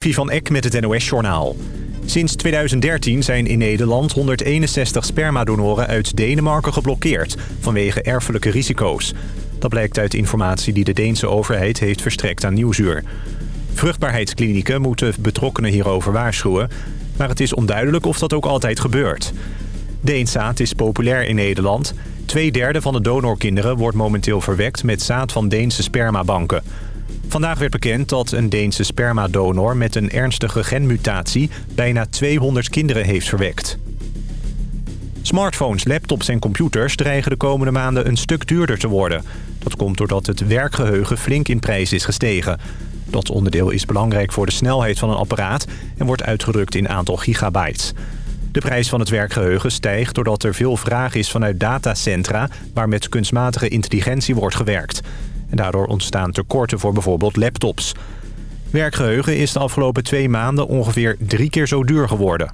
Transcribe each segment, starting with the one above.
van Eck met het NOS-journaal. Sinds 2013 zijn in Nederland 161 spermadonoren uit Denemarken geblokkeerd... vanwege erfelijke risico's. Dat blijkt uit informatie die de Deense overheid heeft verstrekt aan Nieuwsuur. Vruchtbaarheidsklinieken moeten betrokkenen hierover waarschuwen... maar het is onduidelijk of dat ook altijd gebeurt. Deenzaad is populair in Nederland. Tweederde van de donorkinderen wordt momenteel verwekt met zaad van Deense spermabanken... Vandaag werd bekend dat een Deense spermadonor met een ernstige genmutatie bijna 200 kinderen heeft verwekt. Smartphones, laptops en computers dreigen de komende maanden een stuk duurder te worden. Dat komt doordat het werkgeheugen flink in prijs is gestegen. Dat onderdeel is belangrijk voor de snelheid van een apparaat en wordt uitgedrukt in aantal gigabytes. De prijs van het werkgeheugen stijgt doordat er veel vraag is vanuit datacentra... waar met kunstmatige intelligentie wordt gewerkt. En daardoor ontstaan tekorten voor bijvoorbeeld laptops. Werkgeheugen is de afgelopen twee maanden ongeveer drie keer zo duur geworden.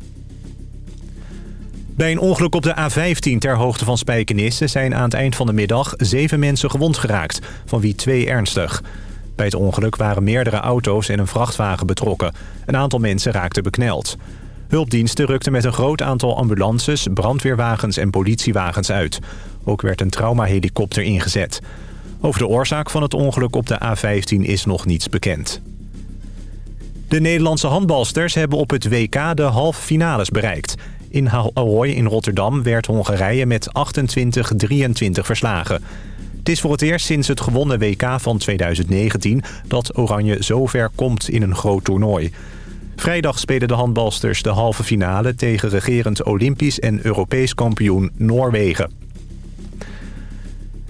Bij een ongeluk op de A15 ter hoogte van Spijkenisse... zijn aan het eind van de middag zeven mensen gewond geraakt, van wie twee ernstig. Bij het ongeluk waren meerdere auto's en een vrachtwagen betrokken. Een aantal mensen raakten bekneld. Hulpdiensten rukten met een groot aantal ambulances, brandweerwagens en politiewagens uit. Ook werd een traumahelikopter ingezet. Over de oorzaak van het ongeluk op de A15 is nog niets bekend. De Nederlandse handbalsters hebben op het WK de halve finales bereikt. In Ahoy in Rotterdam werd Hongarije met 28-23 verslagen. Het is voor het eerst sinds het gewonnen WK van 2019... dat Oranje zo ver komt in een groot toernooi. Vrijdag spelen de handbalsters de halve finale... tegen regerend Olympisch en Europees kampioen Noorwegen.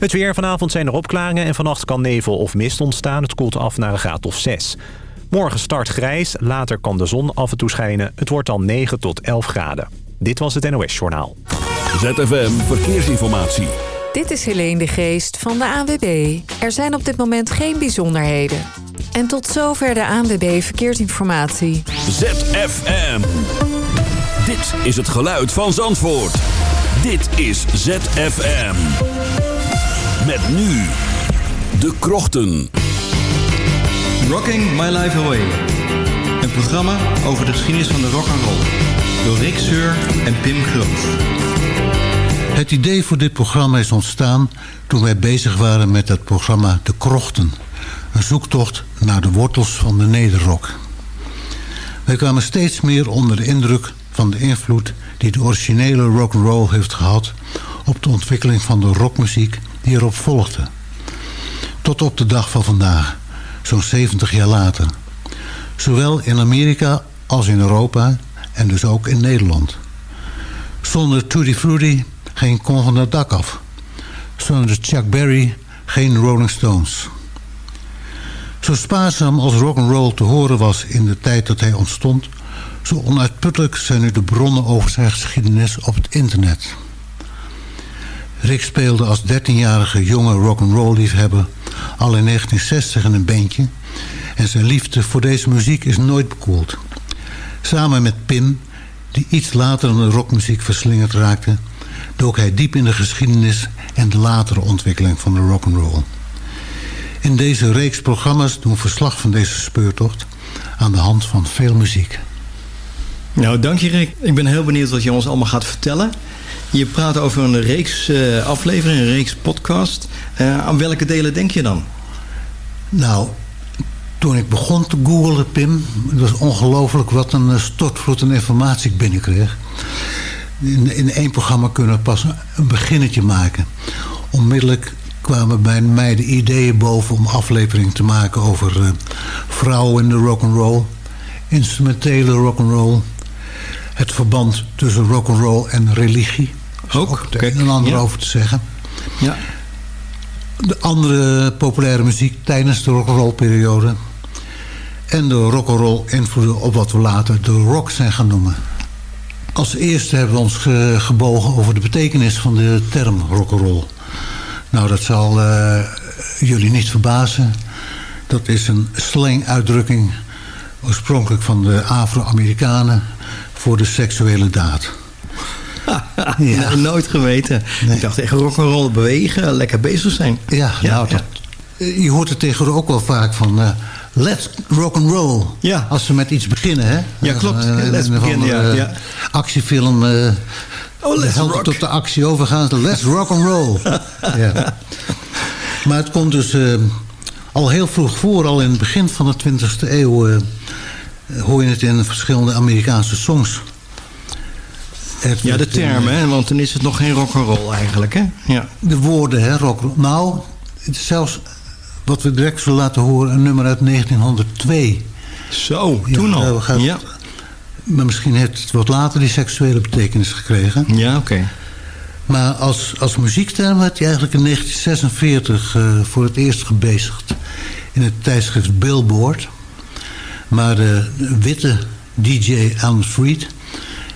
Het weer. Vanavond zijn er opklaringen en vannacht kan nevel of mist ontstaan. Het koelt af naar een graad of 6. Morgen start grijs, later kan de zon af en toe schijnen. Het wordt dan 9 tot 11 graden. Dit was het NOS Journaal. ZFM Verkeersinformatie. Dit is Helene de Geest van de ANWB. Er zijn op dit moment geen bijzonderheden. En tot zover de ANWB Verkeersinformatie. ZFM. Dit is het geluid van Zandvoort. Dit is ZFM. Met nu de krochten. Rocking My Life Away. Een programma over de geschiedenis van de rock and roll. Door Rick Seur en Pim Groot. Het idee voor dit programma is ontstaan toen wij bezig waren met het programma De Krochten. Een zoektocht naar de wortels van de nederrock. Wij kwamen steeds meer onder de indruk van de invloed die de originele rock'n'roll heeft gehad op de ontwikkeling van de rockmuziek die erop volgde. Tot op de dag van vandaag, zo'n 70 jaar later. Zowel in Amerika als in Europa en dus ook in Nederland. Zonder Tutti Frutti geen Kon van. Zonder Chuck Berry geen Rolling Stones. Zo spaarzaam als rock'n'roll te horen was in de tijd dat hij ontstond... zo onuitputtelijk zijn nu de bronnen over zijn geschiedenis op het internet... Rick speelde als 13-jarige jonge rock'n'roll liefhebber al in 1960 in een bandje. En zijn liefde voor deze muziek is nooit bekoeld. Samen met Pim, die iets later in de rockmuziek verslingerd raakte... dook hij diep in de geschiedenis en de latere ontwikkeling van de rock'n'roll. In deze reeks programma's doen verslag van deze speurtocht... aan de hand van veel muziek. Nou, dank je Rick. Ik ben heel benieuwd wat je ons allemaal gaat vertellen... Je praat over een reeks uh, afleveringen, een reeks podcast. Uh, aan welke delen denk je dan? Nou, toen ik begon te googlen, Pim... het was ongelooflijk wat een eh, stortvloed aan informatie ik binnenkreeg. In, in één programma kunnen we pas een beginnetje maken. Onmiddellijk kwamen bij mij de ideeën boven om afleveringen te maken over vrouwen in de rock'n'roll, instrumentele rock'n'roll, het verband tussen rock'n'roll en religie. Ook, ook het een en ander over te zeggen. Ja. De andere populaire muziek tijdens de rock'n'roll periode. En de rock'n'roll invloeden op wat we later de rock zijn gaan noemen. Als eerste hebben we ons gebogen over de betekenis van de term rock'n'roll. Nou, dat zal uh, jullie niet verbazen. Dat is een slang-uitdrukking oorspronkelijk van de Afro-Amerikanen voor de seksuele daad. ja. Nooit geweten. Ik dacht echt rock'n'roll bewegen, lekker bezig zijn. Ja, nou, Dat, je hoort het tegenwoordig ook wel vaak van... Uh, Let's rock and roll. Ja. Als ze met iets beginnen, hè? Ja, klopt. Uh, Let's beginnen, ja, ja. Actiefilm. Uh, Oh, let's rock. tot de actie overgaan. Let's rock and roll. ja. Maar het komt dus al heel vroeg voor. Al in het begin van de 20e eeuw hoor je het in verschillende Amerikaanse songs. Het Ja, de werd, term, hè? Want dan is het nog geen rock'n'roll eigenlijk, hè? Ja. De woorden, hè, rock. Nou, het is zelfs wat we direct zullen laten horen, een nummer uit 1902. Zo, Ja, toen eh, al. Ja, Maar misschien heeft het wat later die seksuele betekenis gekregen. ja oké. Maar als, als muziekterm werd hij eigenlijk in 1946 eh, voor het eerst gebezigd. In het tijdschrift Billboard. Maar de witte DJ Alan Freed...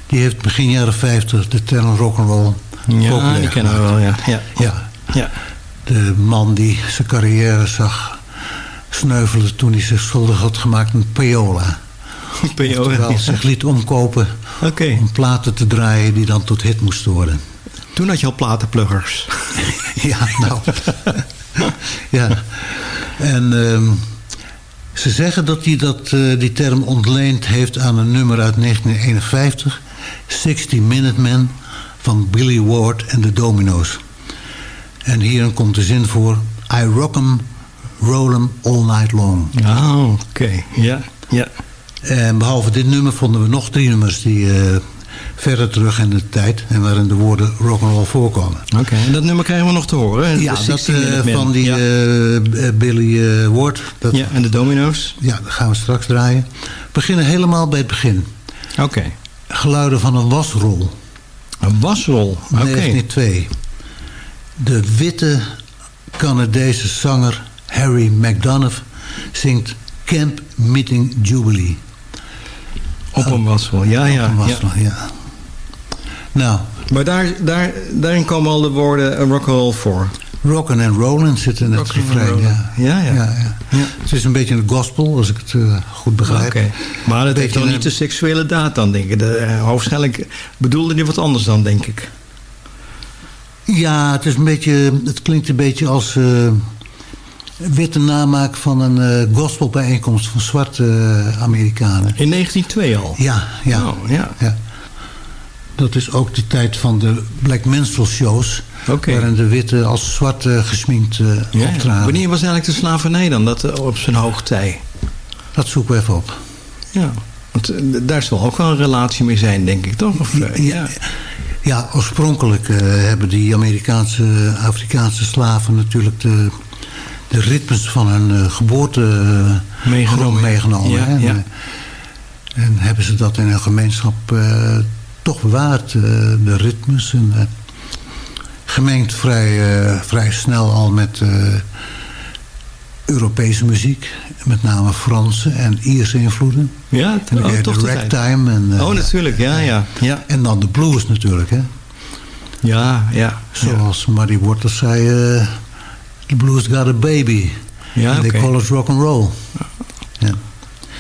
die heeft begin jaren 50 de term rock'n'roll Ja, populair die kennen we wel, ja. Ja, Ja, ja. de man die zijn carrière zag sneuvelen... toen hij zich schuldig had gemaakt aan Payola. PO, Terwijl ja. zich liet omkopen om platen te draaien... die dan tot hit moesten worden. toen had je al platenpluggers. Ja, nou. ja. En ehm, ze zeggen dat hij dat, eh, die term ontleend heeft aan een nummer uit 1951. 60 Minute Man van Billy Ward en de Domino's. En hierin komt de zin voor... I rock 'em, roll 'em all night long. Oh, oké. Ja, ja. En behalve dit nummer vonden we nog drie nummers... die eh, verder terug in de tijd... en waarin de woorden rock'n'roll voorkomen. Oké, en dat nummer krijgen we nog te horen. Ja, dat 16 eh, van die Ja. eh, eh, Billy Ward. Dat, ja, en de domino's. Ja, dat gaan we straks draaien. We beginnen helemaal bij het begin. Oké. Geluiden van een wasrol. Een wasrol. Oké. 1902. De witte Canadese zanger Harry McDonough zingt Camp Meeting Jubilee. Op een wasrol. Ja, ja. Een ja. wasrol, ja. Nou, Maar daar, daar, daarin komen al de woorden eh, rock'n'roll voor. Rocken and Rollin' zit in het refrein. Ja. Ja, ja. Ja, ja. Ja. Het is een beetje een gospel, als ik het eh, goed begrijp. Oké. Maar dat heeft dan een- niet de seksuele daad dan, denk ik. De, waarschijnlijk bedoelde hij wat anders dan, denk ik. Ja, het, is een beetje, het klinkt een beetje als eh, witte namaak van een eh, gospelbijeenkomst van zwarte Amerikanen. In 1902 al. Ja, ja, Oh, ja. ja. Dat is ook de tijd van de Black Minstrel shows. Waarin de witte als zwarte gesminkt Ja, optraden. Wanneer was eigenlijk de slavernij dan? Dat eh, op zijn hoogtij. Dat zoeken we even op. Ja. Want eh, daar zal ook wel een relatie mee zijn, denk ik, toch? Of, Ja, ja oorspronkelijk hebben die Amerikaanse, Afrikaanse slaven natuurlijk de, de ritmes van hun geboorte Meegenomen. meegenomen. Ja. En, en hebben ze dat in hun gemeenschap toch bewaard, eh, de ritmes. En, eh, gemengd vrij, eh, vrij snel al met Europese muziek. Met name Franse en Ierse invloeden. Ja, En oh, toch de de ragtime. En, Oh, natuurlijk, ja, ja. Ja, en dan de blues natuurlijk, hè. ja, ja. Zoals Muddy Waters zei, the blues got a baby. Ja, oké. they call it rock and roll.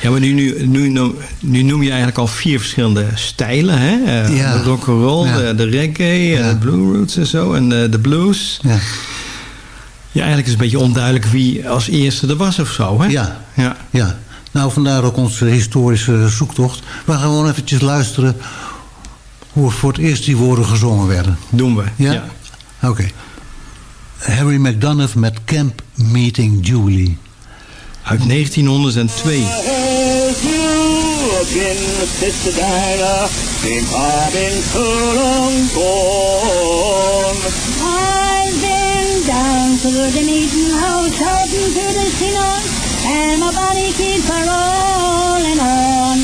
Ja. Maar nu, nu, nu, noem- nu noem je eigenlijk al vier verschillende stijlen, hè? Eh, Ja. De rock'n'roll, Ja. de, de reggae, Ja. de blue roots en zo, en eh, de blues. Ja. Ja, eigenlijk is het een beetje onduidelijk wie als eerste er was of zo, hè? Ja. Ja. ja, nou vandaar ook onze historische zoektocht. We gaan gewoon eventjes luisteren hoe voor het eerst die woorden gezongen werden. Doen we. Ja? Oké. Harry McDonough met Camp Meeting Jubilee. Uit 1902. Have you been, Sister Dinah, since I've been so long gone? I've been down to the meeting house, to the and my body keeps a on.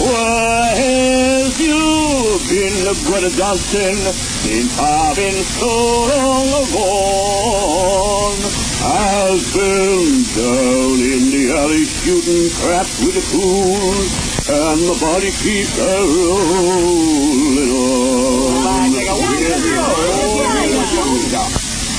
Why have so long? I've been down in the alley shooting crap with the fools, and my body keeps a rolling on.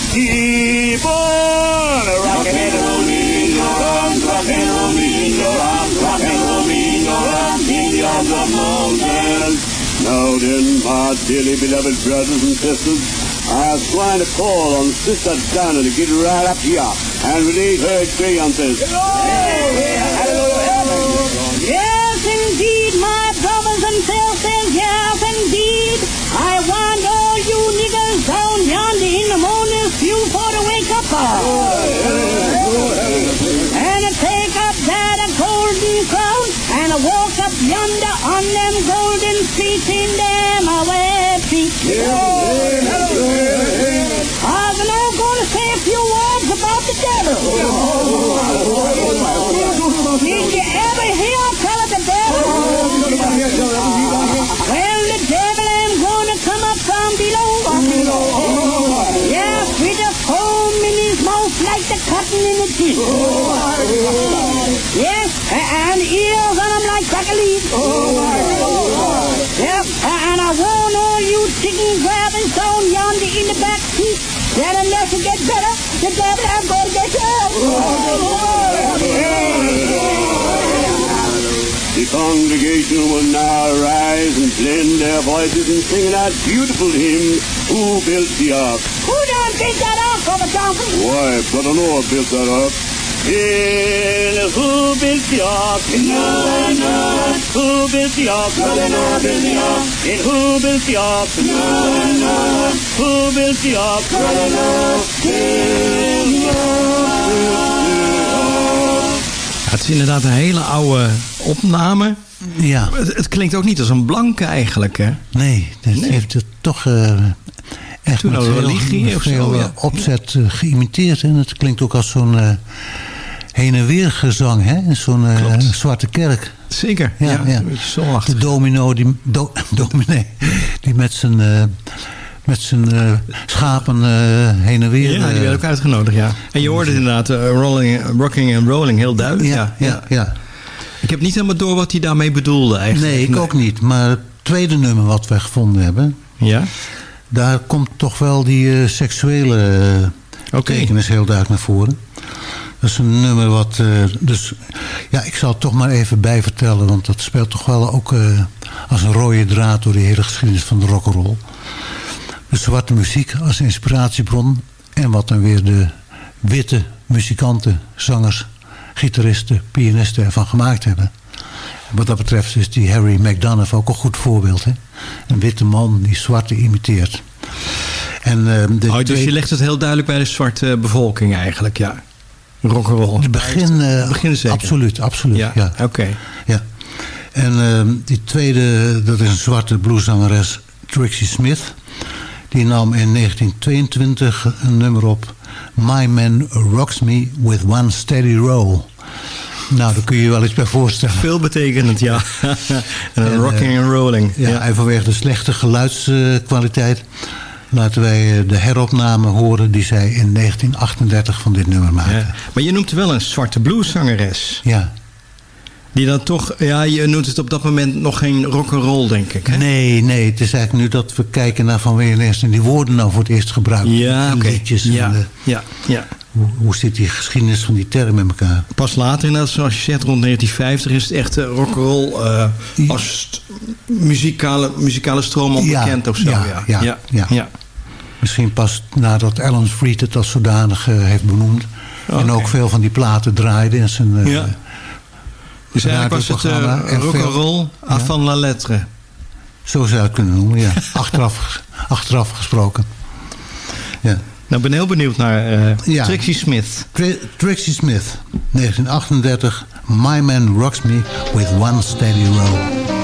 Keep on rocking and rolling arms, rocking and rolling arms, rocking and rolling arms in the arms of Moses. Now then, my dearly beloved brothers and sisters, I was going to call on Sister Donna to get right up here and relieve her grievances. Yes, indeed, my brothers and sisters, yes, indeed. I want all you niggas down yonder in the morning few for to wake up. And to take up that golden crown and walk up yonder on them golden streets in them away feet. I was now going to say a few words about the devil. Did you ever hear tell of the devil? Well, the devil am gonna come up from below. Yeah, with a foam in his mouth like the cotton in the teeth. Yes, and ears on him like cracker leaves. Chicken grabbers down yonder in the back seat that unless you get better, the devil I'm gonna get The congregation will now rise and blend their voices in singing out beautiful hymn, Who built the ark? Who done built that ark, Brother Johnson? Why, Brother Noah built that ark. Yeah, who built the ark? Noah, Noah. Who built the ark? Brother Noah built the ark. And who built the ark? Noah, Noah. Who built the ark? Brother Het is inderdaad een hele oude opname. Ja, Het, het klinkt ook niet als een blanke eigenlijk, hè? nee, dat Nee. heeft het toch eh, echt Toen met religie of zo, veel ja. eh, opzet eh, geïmiteerd. En het klinkt ook als zo'n eh, heen en weer gezang, hè? In Zo'n eh, zwarte kerk. Zeker. Ja, Ja. De domino, die, do, dominee, die met zijn, eh, met zijn eh, schapen heen en weer... Ja, die werd ook uitgenodigd, ja. En je hoorde het inderdaad, rolling, rocking en rolling, heel duidelijk. ja, ja, ja. Ik heb niet helemaal door wat hij daarmee bedoelde eigenlijk. Nee, ik ook niet. Maar het tweede nummer wat wij gevonden hebben... Ja? daar komt toch wel die eh, Oké. betekenis heel duidelijk naar voren. Dat is een nummer wat... eh, dus ja, ik zal het toch maar even bijvertellen... want dat speelt toch wel ook eh, als een rode draad... door de hele geschiedenis van de rock'n'roll. De zwarte muziek als inspiratiebron... en wat dan weer de witte muzikanten, zangers... gitaristen, pianisten ervan gemaakt hebben. Wat dat betreft is die Harry McDonough ook een goed voorbeeld. Hè? Een witte man die zwarte imiteert. En, eh, de Oh, dus twee- je legt het heel duidelijk bij de zwarte bevolking eigenlijk, ja. Rock'n'roll. Het begin, eh, begin zeker. Absoluut, absoluut. Ja, Ja, oké. ja. En ehm, die tweede, dat is een zwarte blueszangeres, Trixie Smith. Die nam in 1922 een nummer op. My Man Rocks Me With One Steady Roll. Nou, daar kun je je wel iets bij voorstellen. Veel betekenend, ja. en En, rocking eh, and rolling. Ja, En vanwege de slechte geluidskwaliteit laten wij eh, de heropname horen die zij in 1938 van dit nummer maakte. Ja. Maar je noemt wel een zwarte blueszangeres. Ja. Die dan toch, ja, je noemt het op dat moment nog geen rock'n'roll, denk ik. Hè? Nee, nee, het is eigenlijk nu dat we kijken naar van wanneer zijn die woorden nou voor het eerst gebruikt. Ja, oké. en, Ja, ja, ja. Hoe, zit die geschiedenis van die term in elkaar? Pas later, inderdaad, zoals je zegt, rond 1950 is het echt eh, rock'n'roll Ja. als muzikale, muzikale stroom al Ja, bekend of zo. ja, Ja, ja, ja. Misschien pas nadat Alan Freed het als zodanig eh, heeft benoemd. En ook veel van die platen draaide in zijn eh, Ja. Dus eigenlijk was het uh, rock'n'roll van la lettre. Zo zou je het kunnen noemen, ja. achteraf, achteraf gesproken. Ja. Nou, ben heel benieuwd naar Ja. Trixie Smith. Tri- Trixie Smith, 1938. My Man Rocks Me With One Steady Roll.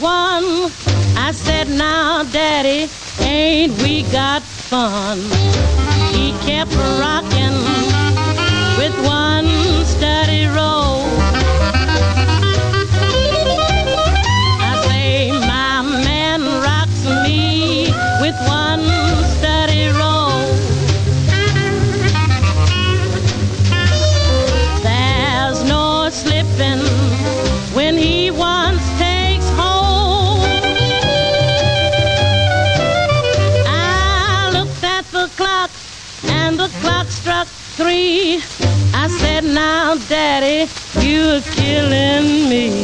One. I said, now, Daddy, ain't we got fun? He kept rocking with one steady roll. Three. I said, now, Daddy, you're killing me.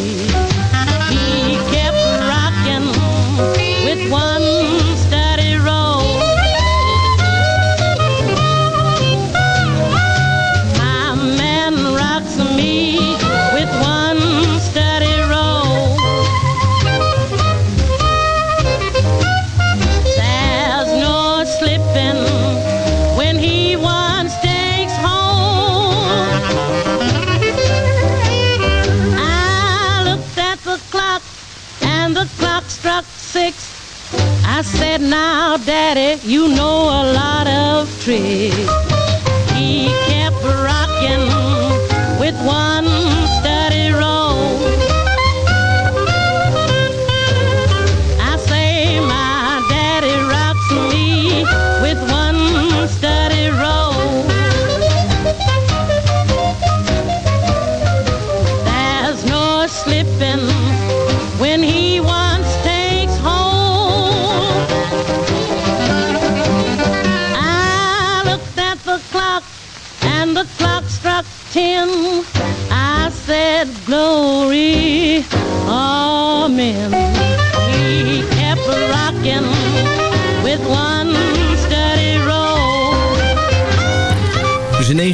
Of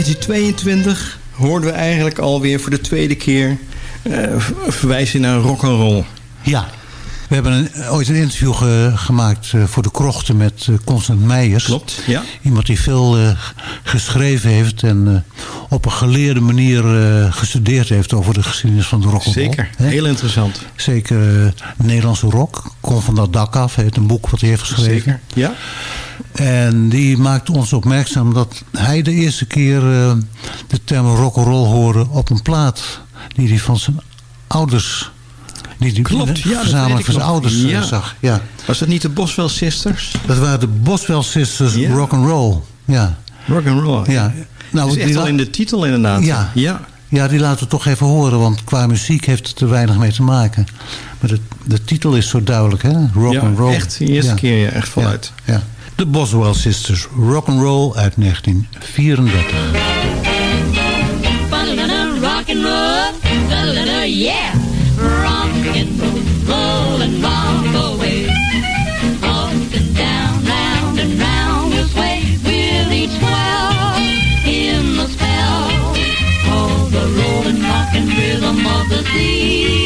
1922 hoorden we eigenlijk alweer voor de tweede keer eh, v- verwijzing naar rock and roll. Ja. We hebben een, ooit een interview ge- gemaakt eh, voor de krochten met eh, Constant Meijers. Klopt, ja. Iemand die veel eh, geschreven heeft en eh, op een geleerde manier eh, gestudeerd heeft over de geschiedenis van de rock and roll. Zeker, heel interessant. Zeker eh, Nederlandse rock. Kom van dat dak af. Heet een boek wat hij heeft geschreven. Zeker, ja. En die maakt ons opmerkzaam dat hij de eerste keer eh, de term rock'n'roll hoorde op een plaat die hij van zijn ouders, die die Klopt, ja, weet ik van zijn ouders eh, Ja. zag. Ja. Was dat niet de Boswell Sisters? Dat waren de Boswell Sisters Ja. rock'n'roll. Ja. Rock and roll. Ja. Nou, dat is echt die al in de titel inderdaad. Ja. ja. Ja, die laten we toch even horen, want qua muziek heeft het er weinig mee te maken. Maar de, de titel is zo duidelijk, hè? Rock Ja, and roll. echt de eerste keer, ja, echt voluit. Ja, ja. De Boswell Sisters, rock and roll uit 1934. Ba-da-da-da, rock and roll, ba-da-da-da, yeah. Rock and rock away. Up and down, round and round we'll sway. We'll each swell in the spell of the rolling and rhythm of the sea.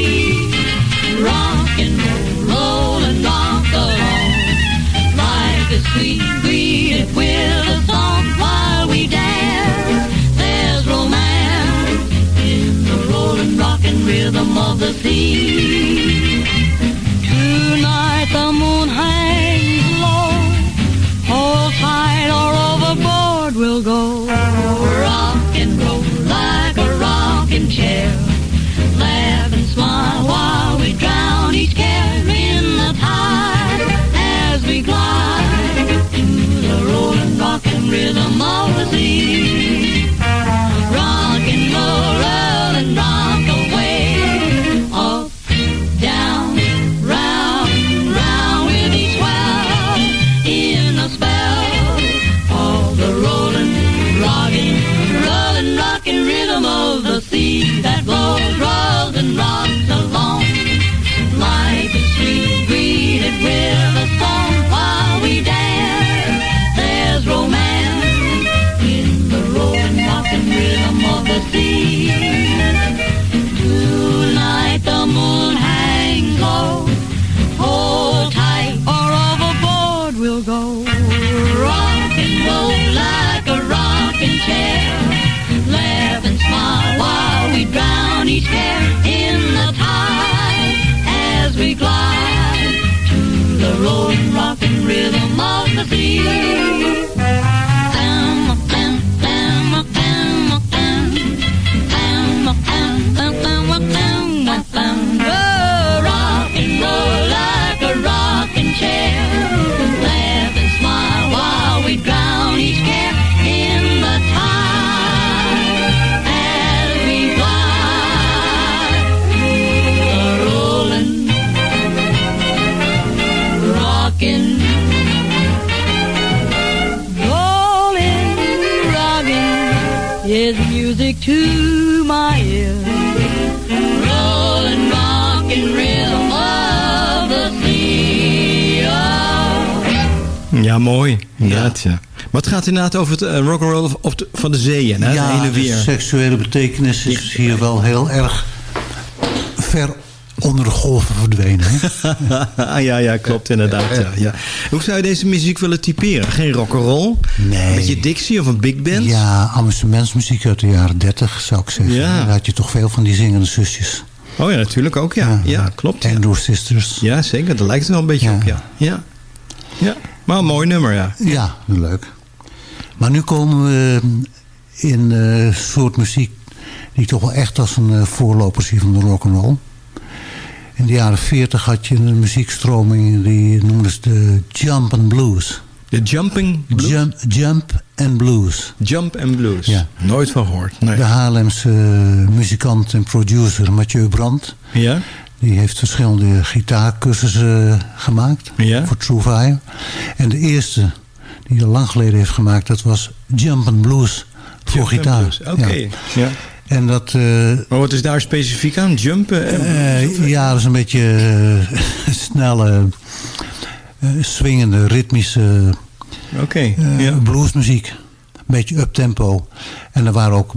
With a song while we dance. There's romance in the rolling rock and rhythm of the sea. Mooi. Inderdaad, ja. Maar het gaat inderdaad over het uh, rock'n'roll van de zeeën, hè? ja, de hele de weer. seksuele betekenis is hier wel heel erg ver onder de golven verdwenen. Hè? ja, ja, klopt inderdaad. Ja, ja. Hoe zou je deze muziek willen typeren? Geen rock'n'roll? Nee. Een beetje Dixie of een big band? Ja, amusementsmuziek uit de jaren 30 zou ik zeggen. Ja. Daar had je toch veel van die zingende zusjes. Oh ja, natuurlijk ook, ja. Ja, klopt. Ja. Andrew Sisters. ja, zeker. Dat lijkt er wel een beetje Ja. op, ja. ja. Ja, maar een mooi nummer, ja. Ja, leuk. Maar nu komen we in eh, een soort muziek die ik toch wel echt als een eh, voorloper zie van de rock'n'roll. In de jaren 40 had je een muziekstroming die noemde ze de Jump and Blues. De Jumping Blues? Jump, jump and Blues. Jump and Blues. Ja. Nooit van gehoord. Nee. De Haarlemse eh, muzikant en producer Mathieu Brandt. Ja? Die heeft verschillende gitaarcursussen eh, gemaakt Ja. voor True Fire. En de eerste die hij lang geleden heeft gemaakt, dat was Jump and Blues voor Jump gitaar. Oké. Ja. Ja. En dat, eh, Maar wat is daar specifiek aan? Jumpen? En eh, ja, dat is een beetje snelle, swingende, ritmische eh, ja. bluesmuziek. Een beetje uptempo. En er waren ook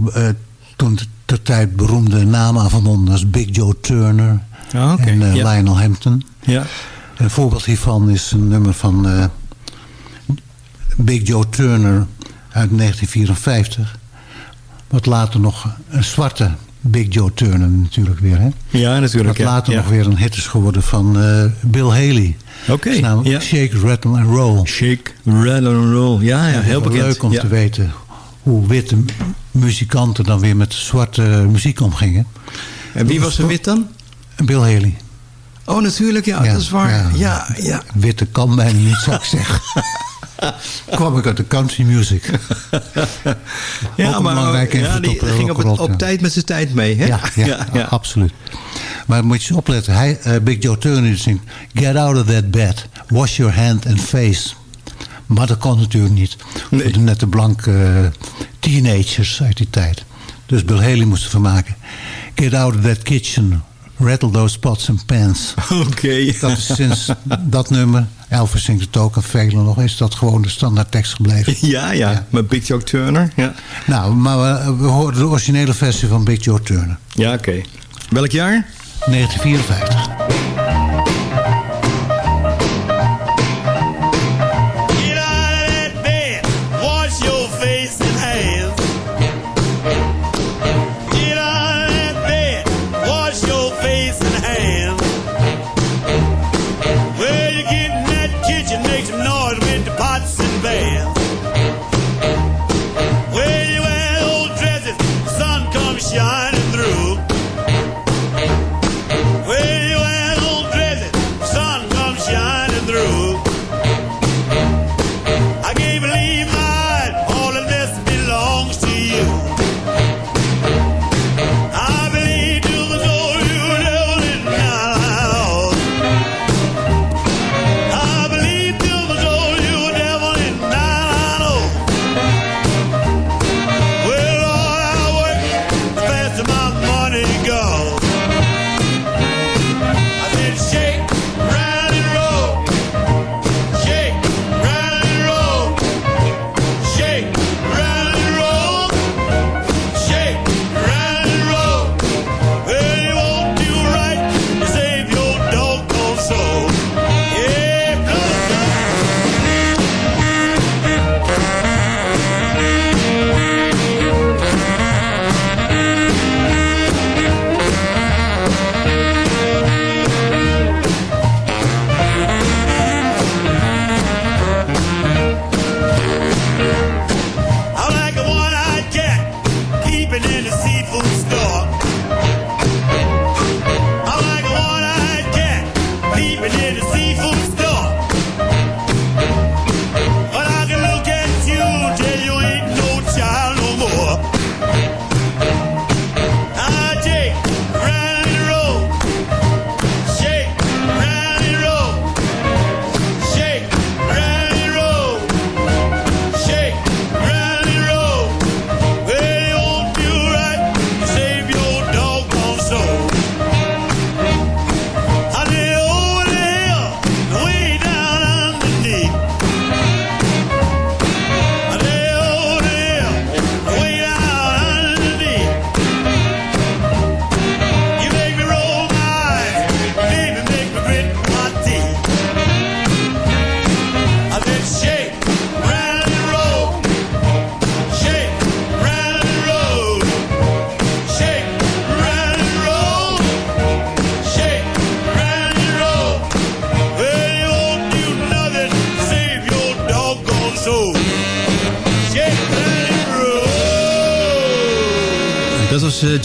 toen ter tijd beroemde namen aan verbonden als Big Joe Turner Oké. en eh, ja. Lionel Hampton. ja. Een voorbeeld hiervan is een nummer van eh, Big Joe Turner uit 1954. Wat later nog een zwarte Big Joe Turner natuurlijk weer. Hè? Ja, natuurlijk. Wat later ja. nog weer een hit is geworden van eh, Bill Haley. Oké. Is namelijk ja. Shake, Rattle and Roll. Shake, rattle and roll. Ja, ja, heel bekend. Leuk om ja. te weten hoe witte mu- muzikanten dan weer met zwarte muziek omgingen. En wie was er wit dan? Bill Haley. Oh, natuurlijk, ja, Ja, dat is waar. ja. Ja, ja. Witte kan bijna niet, zou ik zeggen. Kwam ik uit de country music. Ja, Ook een belangrijke ja, die op, ging op, het- rock'n'roll, op ja. tijd met zijn tijd mee, hè? Ja, ja, absoluut. Maar moet je eens opletten. Hij, eh, Big Joe Turner zingt... Get out of that bed. Wash your hand and face. Maar dat kon natuurlijk niet. Nee. Voor de nette blanke eh, teenagers uit die tijd. Dus Bill Haley moest ervan maken. Get out of that kitchen. Rattle those pots and pans. Oké. Dat is sinds dat nummer... Elvis zingt het ook en velen nog... is dat gewoon de standaard tekst gebleven. Ja, ja, Ja. met Big Joe Turner. Ja, Nou, maar we, we horen de originele versie van Big Joe Turner. ja oké. Welk jaar? 1954.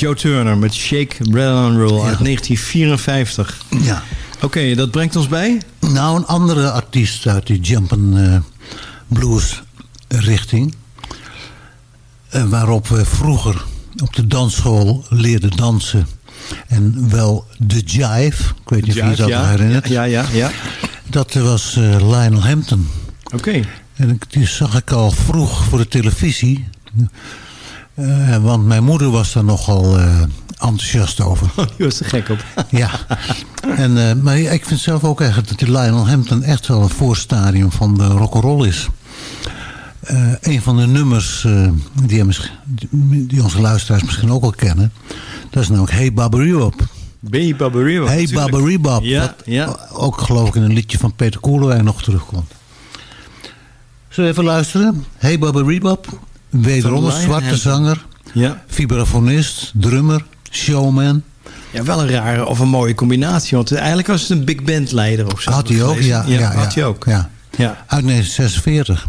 Joe Turner met Shake, Rattle and Roll uit 1954. Ja. Oké, dat brengt ons bij? Nou, een andere artiest uit die jump'n eh, blues richting. Eh, waarop we vroeger op de dansschool leerden dansen. En wel de jive. Ik weet niet of je je dat ja, herinnert. Ja, ja, ja. Dat was eh, Lionel Hampton. Oké. En ik- die zag ik al vroeg voor de televisie. Eh, want mijn moeder was daar nogal eh, enthousiast over. Die was er gek op. Ja, en, eh, maar ik vind zelf ook eigenlijk dat die Lionel Hampton echt wel een voorstadium van de rock'n'roll is. Een van de nummers die, die, onze luisteraars misschien ook wel kennen, dat is namelijk Hey Babberibop. Hey natuurlijk. Babberibop. Ja, ja. ook geloof ik in een liedje van Peter Koelewijn nog terugkomt. Zullen we even luisteren? Hey Babberibop. Wederom een zwarte zanger, Ja. vibrafonist, drummer, showman. ja, wel een rare of een mooie combinatie. Want eigenlijk was het een big band leider of zo. Had hij ook, gelezen. ja. ja, had ja, hij ook. Ja. Ja. Uit 1946.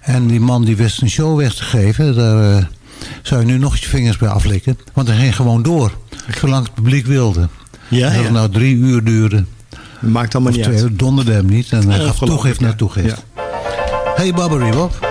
En die man die wist een show weg te geven. Daar eh, zou je nu nog je vingers bij aflikken. Want hij ging gewoon door. Zolang het publiek wilde. Ja, ja. het nou drie uur duurde. Maakt allemaal Of niet twee uit. uur, donderde hem niet. En hij gaf toegift na ja. toegift. Hey Babbery Bob.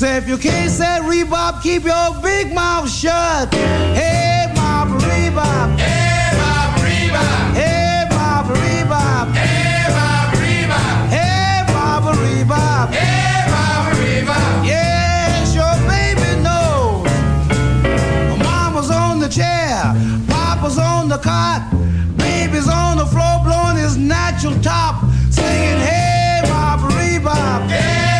Say if you can't say Rebop, keep your big mouth shut. Hey, Bob Rebop. Hey, Bob Rebop. Hey, Bob Rebop. Hey, Bob Rebop. Hey, Bob Rebop. Hey, Bob Rebop. Yes, your baby knows. Mama's on the chair, Papa's on the cot, baby's on the floor blowing his natural top, singing, Hey, Bob Rebop. Hey,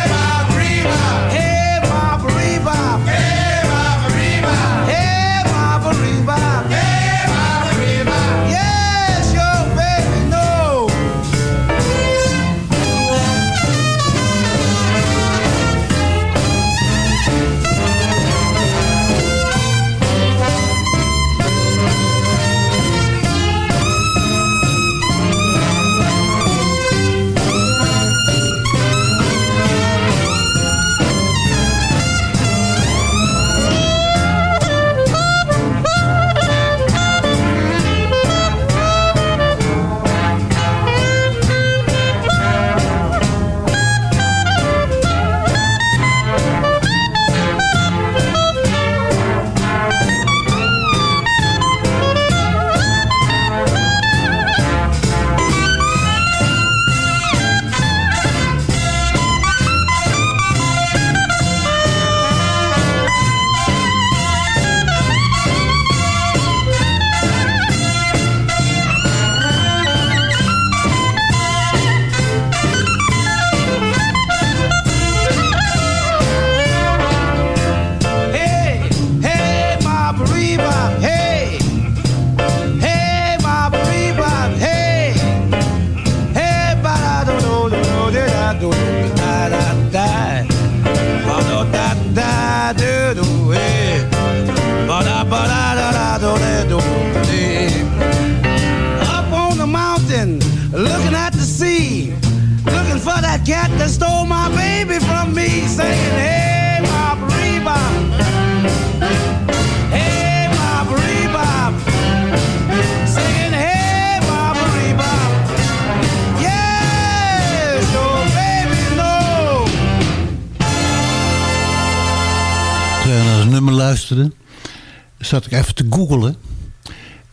zat ik even te googelen.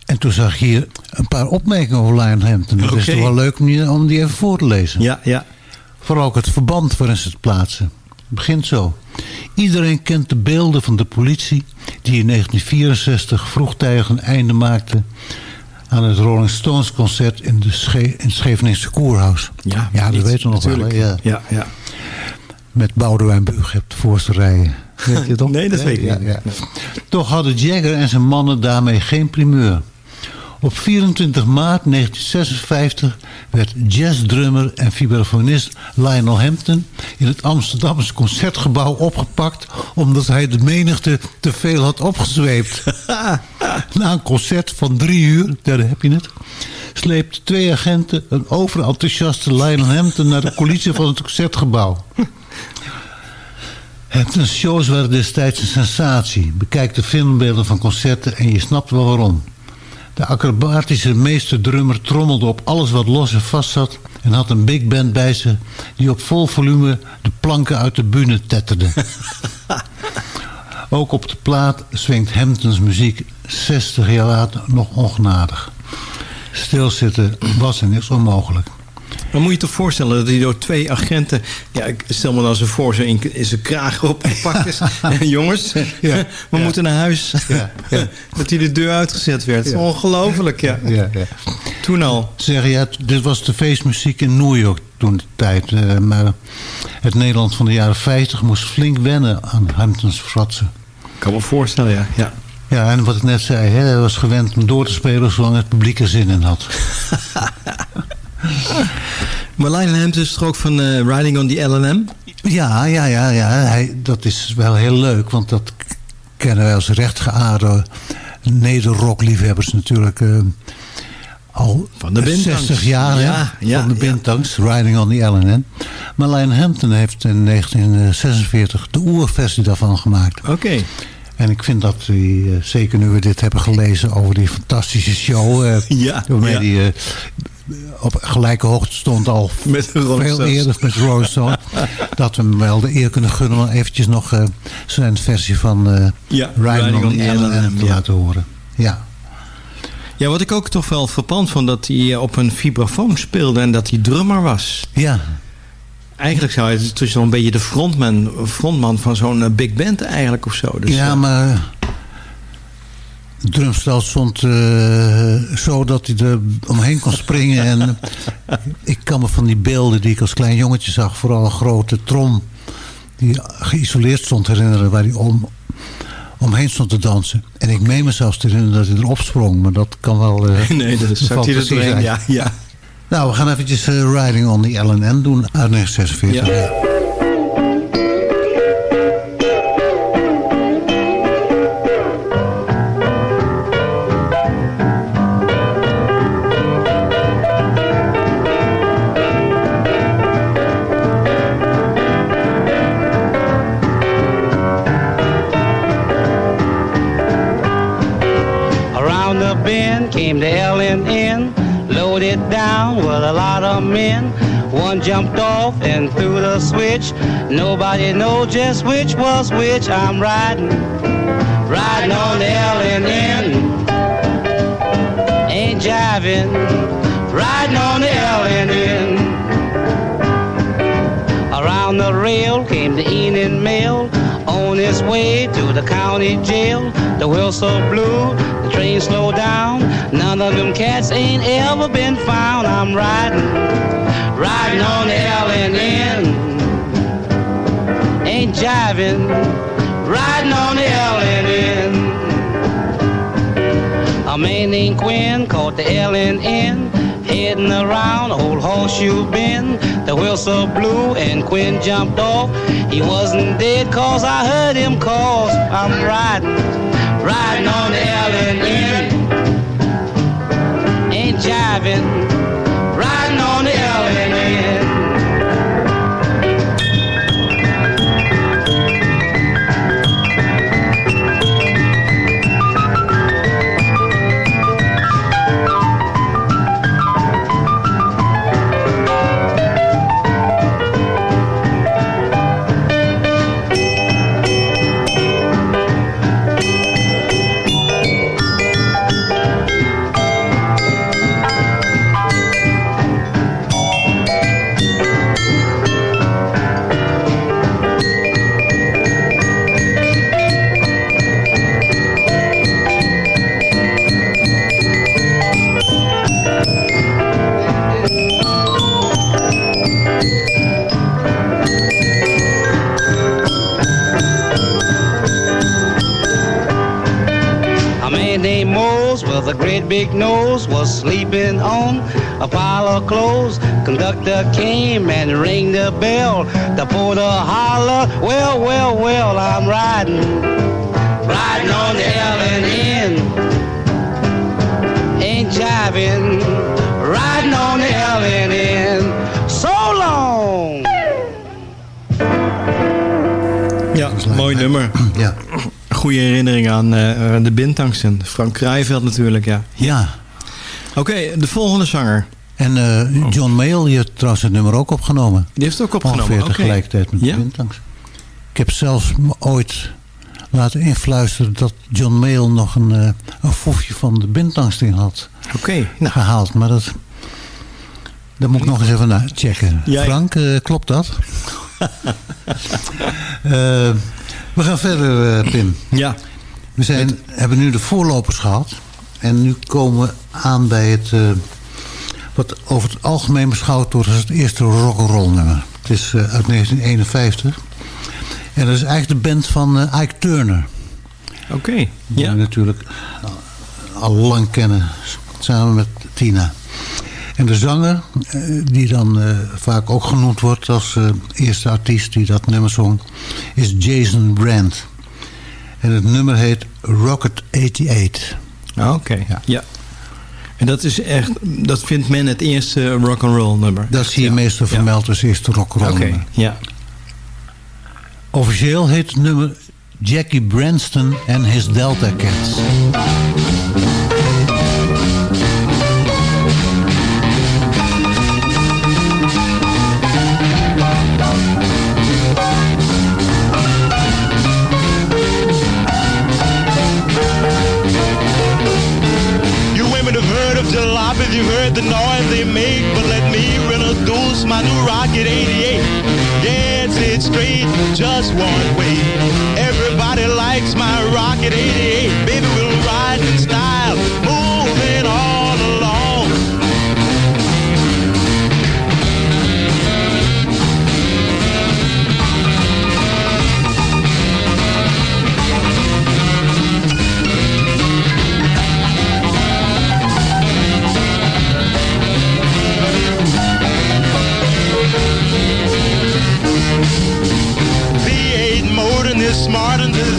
En toen zag ik hier een paar opmerkingen over Lionel Hampton. Dat is Oké. toch wel leuk om die, om die even voor te lezen. Ja, ja. Vooral ook het verband waarin ze het plaatsen. Het begint zo. Iedereen kent de beelden van de politie die in 1964 vroegtijdig een einde maakte aan het Rolling Stones concert in, de Sche in Scheveningse Koerhuis. Ja, ja dat weten we nog wel. hè. Ja. Ja, ja. Met Boudewijn Buug op de voorste rijen. Weet je toch? Nee, dat weet ik Ja, niet. ja. Toch hadden Jagger en zijn mannen daarmee geen primeur. Op 24 maart 1956 werd jazzdrummer en vibrafonist Lionel Hampton in het Amsterdamse Concertgebouw opgepakt omdat hij de menigte te veel had opgezweept. Na een concert van drie uur, daar heb je het, sleepten twee agenten een overenthousiaste Lionel Hampton naar de coulissen van het Concertgebouw. Hampton's shows waren destijds een sensatie. Bekijk de filmbeelden van concerten en je snapt wel waarom. De acrobatische meesterdrummer trommelde op alles wat los en vast zat... en had een big band bij zich die op vol volume de planken uit de bühne tetterde. Ook op de plaat swingt Hamptons muziek 60 jaar later nog ongenadig. Stilzitten was en is onmogelijk. Maar moet je je toch voorstellen dat hij door twee agenten... Ja, ik stel me dan zo voor, zo in, in zijn kraag opgepakt is. Jongens, Ja, we ja. moeten naar huis. Ja, ja. dat hij de deur uitgezet werd. Ongelooflijk, ja. Ja, ja. Toen al. Zeg, ja, dit was de feestmuziek in New York toen de tijd. eh, maar het Nederland van de jaren 50 moest flink wennen aan Hamptons fratsen. Ik kan me voorstellen, ja. ja. Ja, en wat ik net zei, hè, hij was gewend om door te spelen zolang het publiek er zin in had. Maar Lionel Hampton is toch ook van eh, Riding on the LNM? Ja, ja, ja, ja. Hij, dat is wel heel leuk, want dat kennen wij als rechtgeaarde nederrockliefhebbers natuurlijk eh, al Van de Bintangs. 60 jaar hè, Ja, ja, van de ja. Bintangs, Riding on the LNN. Maar Lionel Hampton heeft in 1946 de oerversie daarvan gemaakt. Oké. En ik vind dat hij, eh, zeker nu we dit hebben gelezen over die fantastische show... eh, Ja, waarmee eh, op gelijke hoogte stond al Met veel eerder met Rolling dat we hem wel de eer kunnen gunnen om eventjes nog eh, zijn versie van eh Ja, Riding, on the LNM te ja. laten horen. Ja. Ja, wat ik ook toch wel verpand vond... dat hij eh, op een vibrafoon speelde en dat hij drummer was. Ja, Eigenlijk zou hij wel een beetje de frontman, frontman van zo'n eh, big band eigenlijk of zo. Dus, ja eh, maar drumstel stond eh, zo dat hij er omheen kon springen. en ik kan me van die beelden die ik als klein jongetje zag... vooral een grote trom die geïsoleerd stond herinneren... waar hij om, omheen stond te dansen. En ik meen me zelfs te herinneren dat hij erop sprong. Maar dat kan wel eh, nee, dat zat hij er doorheen. Ja, ja. Nou, we gaan eventjes eh, Riding on the LNN doen uit 1946. Ja. Just which was which. I'm riding, riding on the LNN. Ain't jiving, riding on the LNN. Around the rail came the evening mail on its way to the county jail. The whistle blew, the train slowed down. None of them cats ain't ever been found. I'm riding, riding on the LNN. Ain't jiving, riding on the LNN. A man named Quinn caught the LNN heading around old horseshoe bend. The whistle blew and Quinn jumped off. He wasn't dead cause I heard him cause I'm riding, riding on the LNN. Ain't jiving, Conductor came and rang the bell. The porter holler, well, well, well, I'm riding, riding on the L&N. Ain't jiving, riding on the L&N. So long. Ja, mooi nummer. Ja. Goede herinnering aan eh, de Bintangsen. Frank Krijveld natuurlijk, ja. ja. Oké, de volgende zanger. En eh, John Mayall, die heeft trouwens het nummer ook opgenomen. Die heeft het ook opgenomen. Ongeveer tegelijkertijd met Ja? de Windlangs. Ik heb zelfs ooit laten influisteren dat John Mayall nog een, eh, een foefje van de Bindlangs in had Oké, nou, gehaald. Maar dat, dat moet ik nog eens even na checken. Frank, eh, klopt dat? We gaan verder, Pim. ja. We zijn, hebben nu de voorlopers gehad. En nu komen we aan bij het... wat over het algemeen beschouwd wordt als het eerste rock'n'roll nummer. Het is eh, uit 1951. En dat is eigenlijk de band van eh, Ike Turner. Oké, Die ja. we natuurlijk al lang kennen. Samen met Tina. En de zanger, eh, die dan vaak ook genoemd wordt als eerste artiest die dat nummer zong, is Jason Brand. En het nummer heet Rocket 88. Ah, Oké, ja. En dat is echt, dat vindt men het eerste rock and roll nummer. Dat zie je Ja. meestal Ja. vermeld als eerste rock'n'roll Oké, nummer. ja. Officieel heet het nummer Jackie Branston en His Delta Cats. The noise they make, but let me introduce my new Rocket 88. Yeah, it's it straight, just one way. Everybody likes my Rocket 88. Smart and designed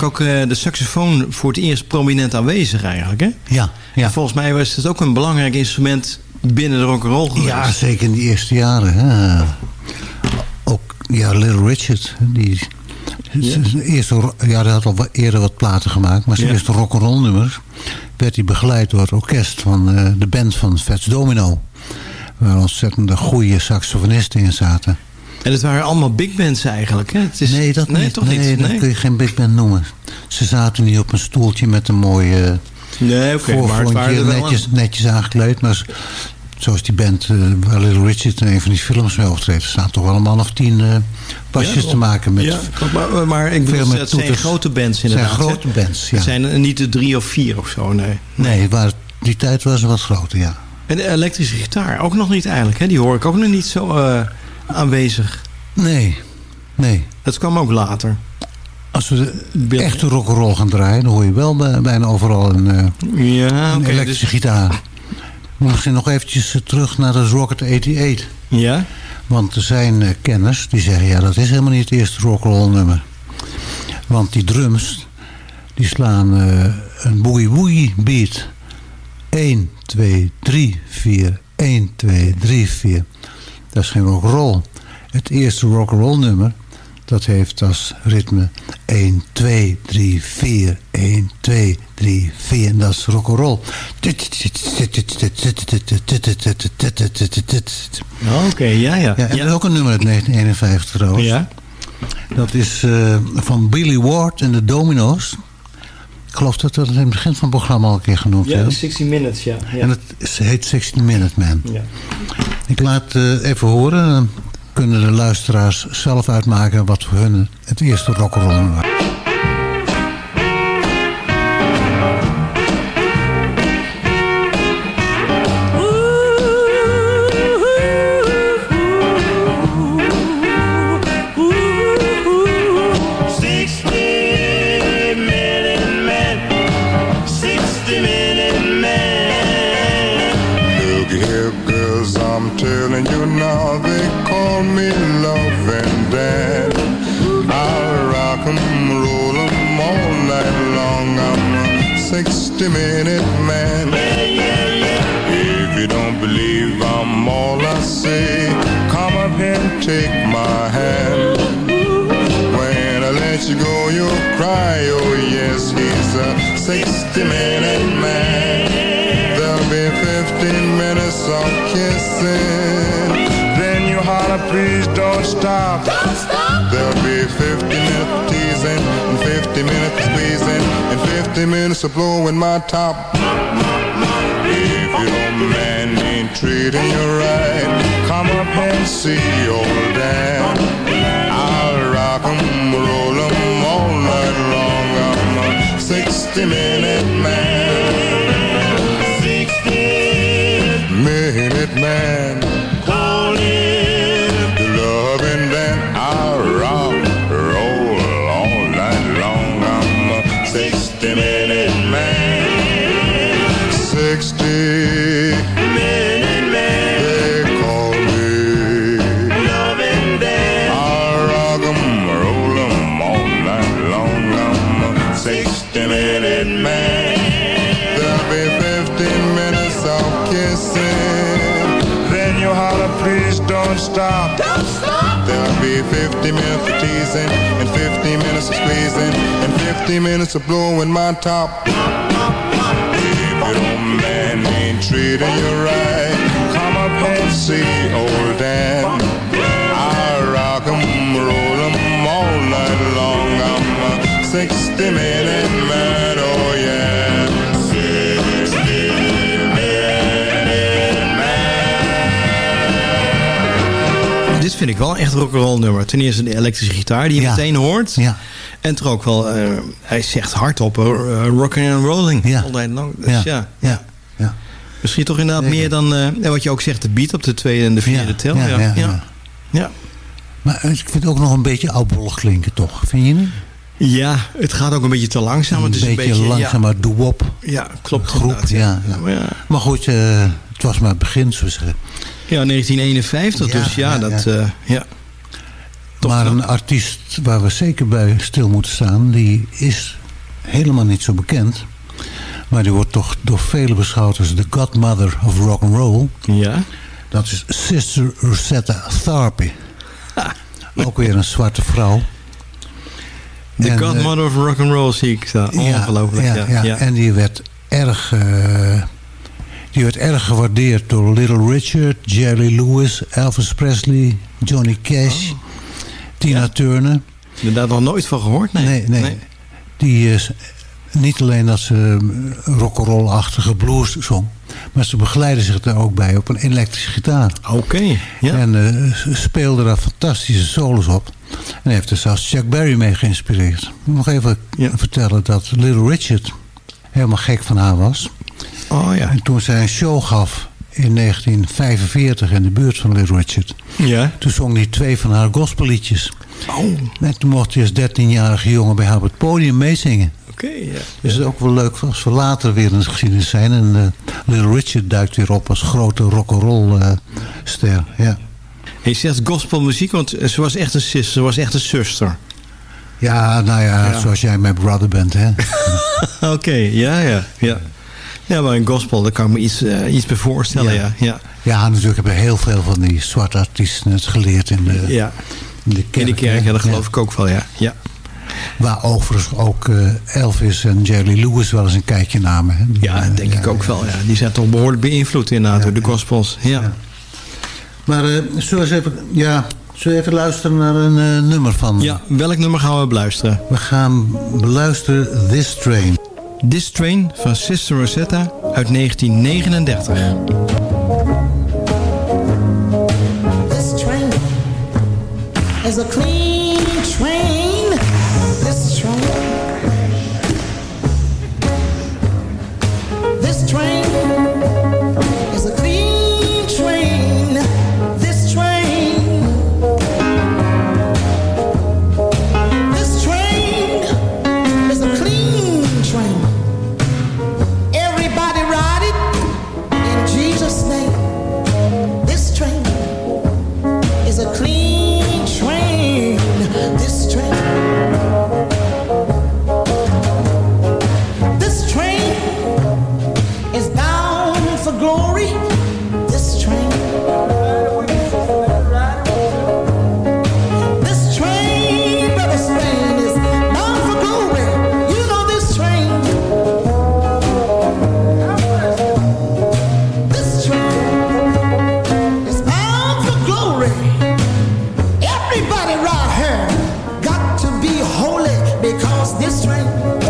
eigenlijk ook eh, de saxofoon voor het eerst prominent aanwezig eigenlijk, hè? Ja, ja. Volgens mij was het ook een belangrijk instrument binnen de rock'n'roll geweest. Ja, zeker in die eerste jaren. Hè. Ook ja, Little Richard. Die, zijn eerste, ja, hij had al wat eerder wat platen gemaakt. Maar zijn Ja. eerste rock'n'roll nummers werd hij begeleid door het orkest van eh, de band van Fats Domino. Waar ontzettende goede saxofonisten in zaten. En het waren allemaal big bands eigenlijk, hè? Het is... nee, dat nee, niet. toch nee, niet? dat kun je geen big band noemen. Ze zaten niet op een stoeltje met een mooi, eh, Nee, oké, maar het waren er wel netjes, netjes aangekleed. Maar zoals die band eh, waar Little Richard in een van die films mee optreedt... er staan toch wel een man of tien eh, pasjes Ja, te maken met... ja, maar, maar ik bedoel, met het zijn grote bands Het zijn inderdaad. grote bands, ja. Het zijn niet de drie of vier of zo, nee. Nee, waar, die tijd was wat groter, ja. En de elektrische gitaar, ook nog niet eigenlijk. Hè? Die hoor ik ook nog niet zo eh, aanwezig. Nee, nee. Dat kwam ook later. Als we de echte rock'n'roll gaan draaien... dan hoor je wel bij- bijna overal een, eh, Ja, een oké. elektrische dus, gitaar. Misschien nog eventjes eh, terug naar de Rocket 88. ja? Want er zijn eh, kenners die zeggen... ja, dat is helemaal niet het eerste rock'n'roll nummer. Want die drums... die slaan eh, een boogie-woogie beat. 1, 2, 3, 4. 1, 2, 3, 4. Dat is geen rock'n'roll. Het eerste rock'n'roll nummer... dat heeft als ritme 1, 2, 3, 4. 1, 2, 3, 4. En dat is rock'n'roll. Oké, ja, ja. Ja, en is ook een nummer uit 1951 trouwens. Ja? Dat is eh, van Billy Ward en de Domino's. Ik geloof dat we dat in het begin van het programma al een keer genoemd Ja, hebben. 60 Minutes, ja. ja. En het heet 16 Minute Man. ja. Ik laat eh, even horen. Dan kunnen de luisteraars zelf uitmaken wat voor hun het eerste rock'n'roll was. Here, girls, I'm telling you now, they call me love and dad. I'll rock 'em, roll 'em all night long. I'm a sixty minute man. If you don't believe I'm all I say, come up and take my hand. When I let you go, you'll cry. Oh, yes, he's a 60 minute man. Kissing. Then you holler, please don't stop. Don't stop. There'll be 50 minutes of teasing, and 50 minutes of squeezing, and 50 minutes of blowing my top. If your man ain't treating you right, come up and see old Dan. I'll rock 'em, roll 'em all night long. I'm a 60 minute man. Minute man. Stop. Don't stop. There'll be 50 minutes of teasing, and 50 minutes of squeezing, and 50 minutes of blowing my top. If your man ain't treating you right, come up and see old Dan. I'll rock 'em, roll 'em all night long. I'm a 60 minute man, vind ik wel echt een rock'n'roll nummer. Ten eerste de elektrische gitaar die je Ja. meteen hoort. Ja. En toch ook wel, eh, hij zegt hardop, uh, rocking and rolling. Ja. All night long. Dus Ja. ja. Ja. Misschien toch inderdaad Zeker. meer dan, eh, en wat je ook zegt, de beat op de tweede en de vierde tel. ja, Ja, ja. Maar ik vind het ook nog een beetje oudbollig klinken, toch? Vind je niet? Ja, het gaat ook een beetje te langzaam. Een Het is beetje, een beetje langzaam, maar doe-op. Ja, ja klopt. Groep, inderdaad, ja. ja. Maar. Maar goed, eh, het was maar het begin, zo zeggen. Ja, 1951, Ja, dus ja, dat... ja. eh, maar een artiest waar we zeker bij stil moeten staan... die is helemaal niet zo bekend. Maar die wordt toch door velen beschouwd als de godmother of rock and roll. Ja. Dat is Sister Rosetta Tharpe. Ook weer een zwarte vrouw. En, eh, Godmother of Rock and Roll zie ik daar. Ongelooflijk, ja. ja, ja. En die werd erg... eh, die werd erg gewaardeerd door Little Richard, Jerry Lewis, Elvis Presley, Johnny Cash, Tina Turner. Inderdaad nog nooit van gehoord, nee. Nee, nee. Die is niet alleen dat ze eh, rock'n'roll-achtige blues zong... maar ze begeleidde zich er ook bij op een elektrische gitaar. Oké, ja. En eh, ze speelde daar fantastische solos op. En heeft er zelfs Chuck Berry mee geïnspireerd. Ik moet nog even vertellen dat Little Richard helemaal gek van haar was. Oh ja. En toen zij een show gaf in 1945 in de buurt van Little Richard... Ja. toen zong hij twee van haar gospelliedjes. Oh. En toen mocht hij als 13-jarige jongen bij haar op het podium meezingen. Oké, ja. Dus het is ook wel leuk als we later weer in de geschiedenis zijn. En eh, Little Richard duikt weer op als grote rock'n'roll eh, ster. Ja. Je zegt gospelmuziek, want ze was echt een sis, ze was echt een zuster. ja, nou ja, Ja. zoals jij mijn brother bent. Hè? Oké, ja, ja, ja. Ja, maar in gospel, daar kan ik me iets, eh, iets bij voorstellen, ja. Ja, Ja, natuurlijk hebben heel veel van die zwarte artiesten het geleerd in de, ja. in de kerk. In de kerk, ja, dat geloof ik ook wel, ja. ja. Waar overigens ook eh, Elvis en Jerry Lewis wel eens een kijkje namen. Hè? Ja, dat denk ik ook wel, ja. Die zijn toch behoorlijk beïnvloed inderdaad door de gospels, ja. Maar eh zullen we eens even, ja, zullen we even luisteren naar een eh, nummer van... Ja, welk nummer gaan we beluisteren? We gaan beluisteren This Train. This Train van Sister Rosetta uit 1939. This train is a clean because this train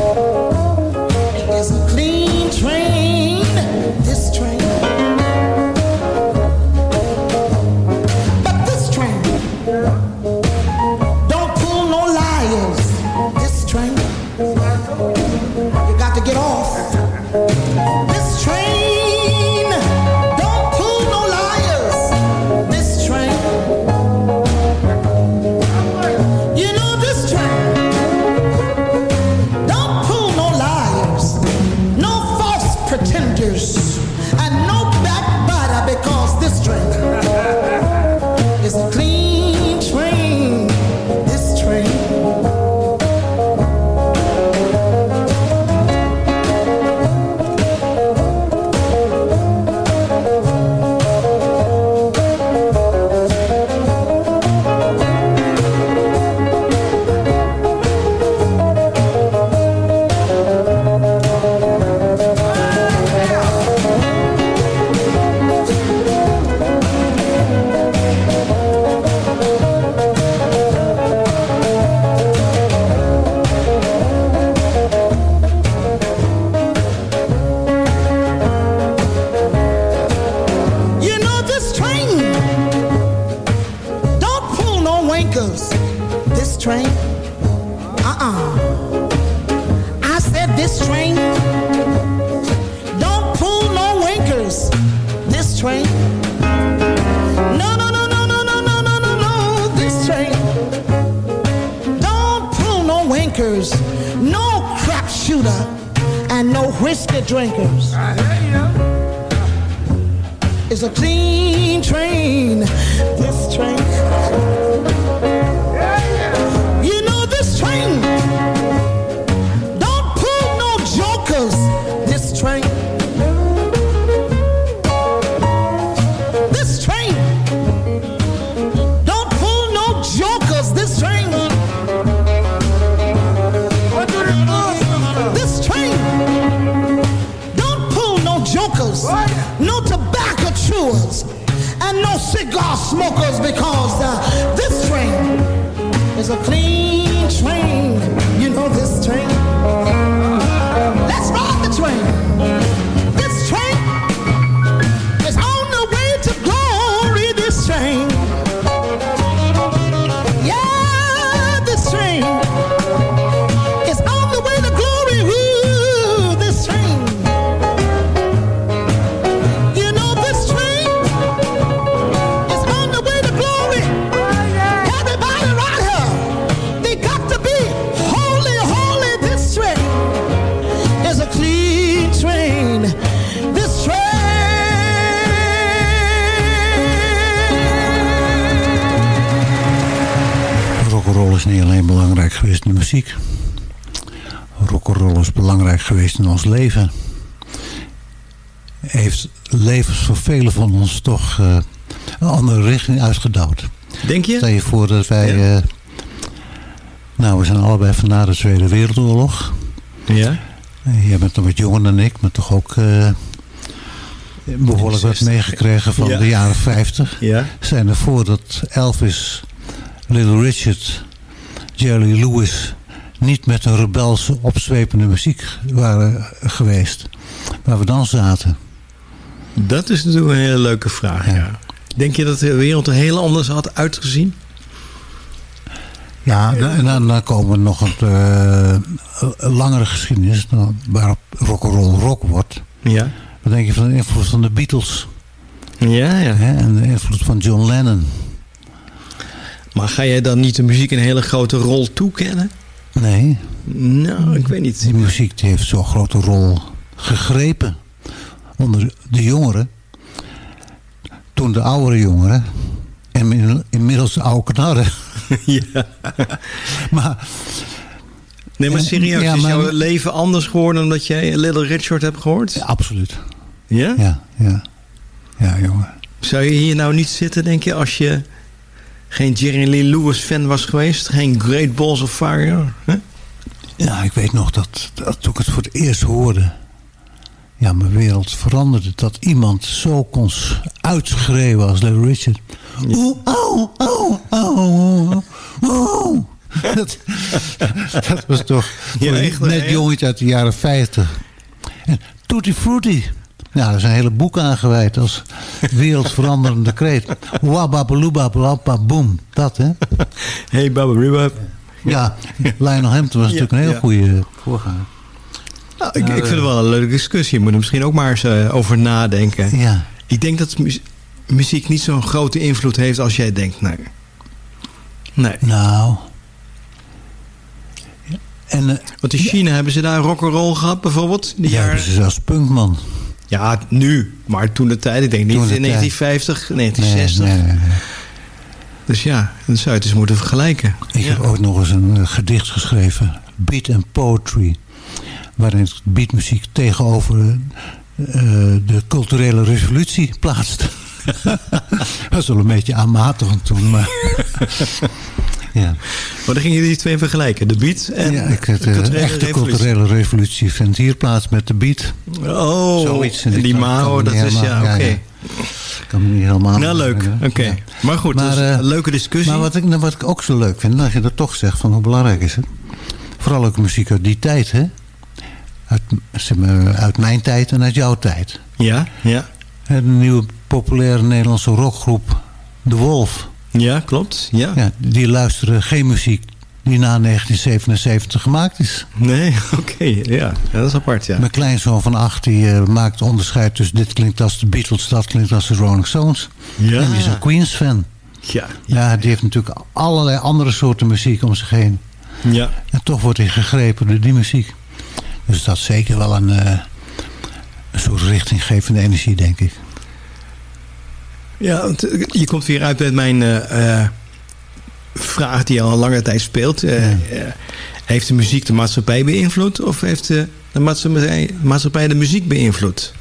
a clean train. This train. Muziek. Rock'n'roll is belangrijk geweest in ons leven. Heeft levens voor velen van ons toch eh, een andere richting uitgedouwd. Denk je? Stel je voor dat wij... eh, nou, we zijn allebei van na de Tweede Wereldoorlog. Ja. Jij bent nog wat jonger dan ik, maar toch ook eh, behoorlijk wat 60. meegekregen van Ja. de jaren 50. Ja. Zijn ervoor dat Elvis, Little Richard, Jerry Lewis niet met een rebelse, opzwepende muziek waren geweest. Waar we dan zaten. Dat is natuurlijk een hele leuke vraag, ja. Denk je dat de wereld er heel anders had uitgezien? Ja, en dan, dan komen we nog een, eh, een langere geschiedenis waarop rock'n'roll rock wordt. Ja. Wat denk je van de invloed van de Beatles? Ja, ja. En de invloed van John Lennon? Maar ga jij dan niet de muziek een hele grote rol toekennen? Nee. Nou, ik weet niet. Die muziek die heeft zo'n grote rol gegrepen onder de jongeren. Toen de oudere jongeren. En in- inmiddels de oude knarren. ja. Maar, Nee, maar serieus, ja, is jouw leven anders geworden omdat jij Little Richard hebt gehoord? ja, absoluut. Ja? Ja, ja. Ja, jongen. Zou je hier nou niet zitten, denk je, als je geen Jerry Lee Lewis fan was geweest? Geen Great Balls of Fire? Huh? Ja, ik weet nog dat, dat toen ik het voor het eerst hoorde... Ja, mijn wereld veranderde. Dat iemand zo kon uitschreeuwen als Little Richard. Oeh, oh, oh, oh, oh. Dat, dat was toch Ja, echt, net jongetje uit de jaren 50. En Tutti Frutti. Nou, daar is een hele boek aan gewijd als wereldveranderende kreet. Wababaloobabababa boom. Dat, hè? Hey, Baba Rebab. Ja, Lionel Hampton was Ja, natuurlijk een heel ja. goede voorganger. Nou, ik, ik vind het wel een leuke discussie. Je moet er misschien ook maar eens eh, over nadenken. Ja. Ik denk dat mu- muziek niet zo'n grote invloed heeft als jij denkt. Nee. Nee. Nou. En eh, Want in China hebben ze daar rock'n'roll gehad bijvoorbeeld? Die ja, jaren... hebben ze zelfs punkman. Ja, nu. Maar toen de tijd. Ik denk niet de in tijd. 1950, Nee, 1960. nee, nee, nee. Dus ja, dat zou je het eens moeten vergelijken. Ik ja. heb ook nog eens een eh, gedicht geschreven. Beat and Poetry. Waarin beatmuziek tegenover eh, de culturele revolutie plaatste. dat was wel een beetje aanmatigend toen. Maar ja. Maar dan gingen die twee vergelijken. De beat en ja, ik, het, de eh, culturele echte revolutie. culturele revolutie vindt hier plaats met de beat. Oh, Zoiets. en die Mao, dat is ja, oké. Ik kan me niet helemaal... Nou, leuk. Oké. Ja. Maar goed, Maar, eh, een leuke discussie. Maar wat ik, nou, wat ik ook zo leuk vind, als je dat toch zegt, van hoe belangrijk is het? Vooral ook muziek uit die tijd, hè? Uit, zeg maar, uit mijn tijd en uit jouw tijd. Ja, ja. De nieuwe populaire Nederlandse rockgroep De Wolf. Ja, klopt. Ja. Ja, die luisteren geen muziek die na 1977 gemaakt is. Nee, oké. ja. ja, dat is apart, ja. Mijn kleinzoon van acht die, eh, maakt onderscheid tussen dit klinkt als de Beatles, dat klinkt als de Rolling Stones. Ja. En die is een Queens fan. Ja, Ja, die heeft natuurlijk allerlei andere soorten muziek om zich heen. ja. En toch wordt hij gegrepen door die muziek. Dus dat is zeker wel een, eh, een soort richtinggevende energie, denk ik. Ja, want, eh, je komt weer uit met mijn eh, vraag die al een lange tijd speelt. Heeft de muziek de maatschappij beïnvloed? Of heeft de, de maatschappij, maatschappij de muziek beïnvloed?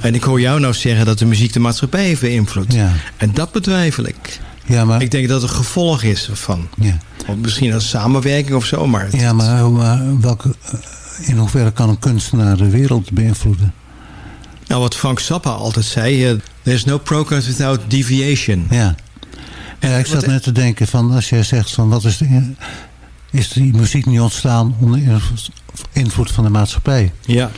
En ik hoor jou nou zeggen dat de muziek de maatschappij heeft beïnvloed. Ja, En dat betwijfel ik. ja maar, Ik denk dat het een gevolg is van. ja. Of misschien een samenwerking of zo, maar... ja, maar, maar welke, in hoeverre kan een kunstenaar de wereld beïnvloeden? Nou, wat Frank Zappa altijd zei... There's no progress without deviation. Ja. Ja, ik zat net te denken van als jij zegt van wat is de, is die muziek niet ontstaan onder invloed- van de maatschappij? Ja.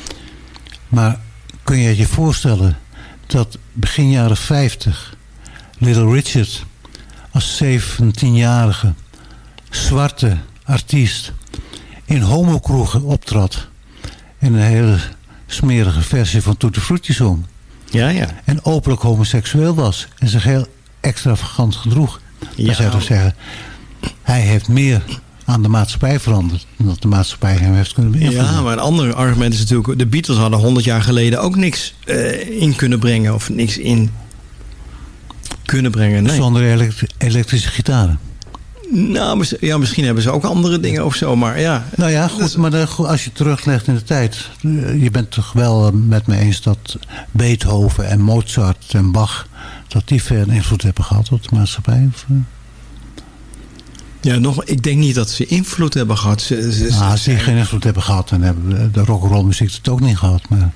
Maar kun je je voorstellen dat begin jaren 50 Little Richard als 17-jarige zwarte artiest in homokroegen optrad en een hele smerige versie van Tutti Frutti zong Ja, ja. en openlijk homoseksueel was en zich heel extravagant gedroeg. Ja. Dan zou je toch zeggen, hij heeft meer aan de maatschappij veranderd dan dat de maatschappij hem heeft kunnen beïnvloeden. Ja, maar een ander argument is natuurlijk... de Beatles hadden 100 jaar geleden ook niks eh, in kunnen brengen... of niks in kunnen brengen. Nee. Zonder elektri- elektrische gitaren. Nou, ja, misschien hebben ze ook andere dingen of zo, maar ja. Nou ja, goed, maar de- als je teruglegt in de tijd... eh, je bent toch wel eh, met me eens dat Beethoven en Mozart en Bach... dat die veel invloed hebben gehad op de maatschappij? Of, eh? Ja, nog, ik denk niet dat ze invloed hebben gehad. Ze, ze- Nou, als die geen invloed hebben gehad... dan hebben de- rock'n'roll muziek het ook niet gehad. Maar